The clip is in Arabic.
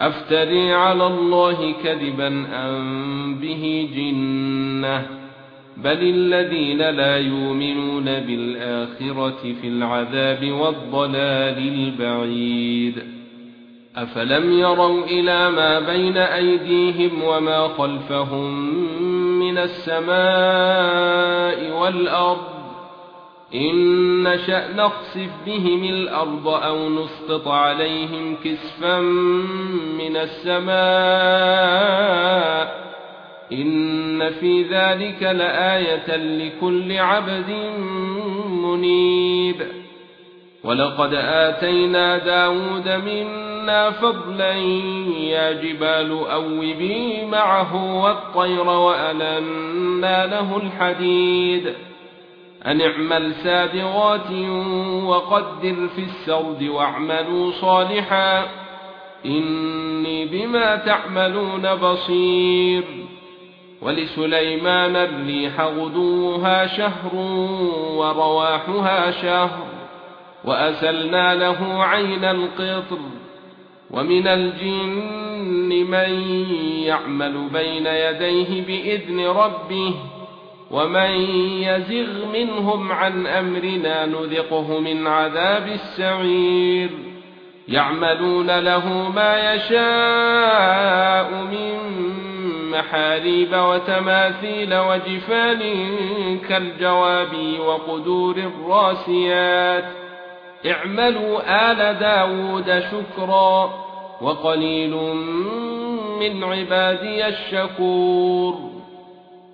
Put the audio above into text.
افتري على الله كذبا أم به جنة؟ بل الذين لا يؤمنون بالآخرة في العذاب والضلال البعيد. أفلم يروا إلى ما بين أيديهم وما خلفهم من السماء والأرض؟ ان نشأ نخسف بهم الأرض أو نسقط عليهم كسفا من السماء ان في ذلك لآية لكل عبد منيب ولقد آتينا داود منا فضلا يا جبال أوبي معه والطير وألنا له الحديد أن اعمل سابغات وقدر في السرد واعملوا صالحا إني بما تعملون بصير ولسليمان الريح غدوها شهر ورواحها شهر وأسلنا له عين القطر ومن الجن من يعمل بين يديه بإذن ربه ومن يزغ منهم عن امرنا نذقه من عذاب السعير يعملون له ما يشاء من محاريب وتماثيل وجفان كالجواب وقدور الراسيات اعملوا آل داود شكرا وقليل من عبادي الشكور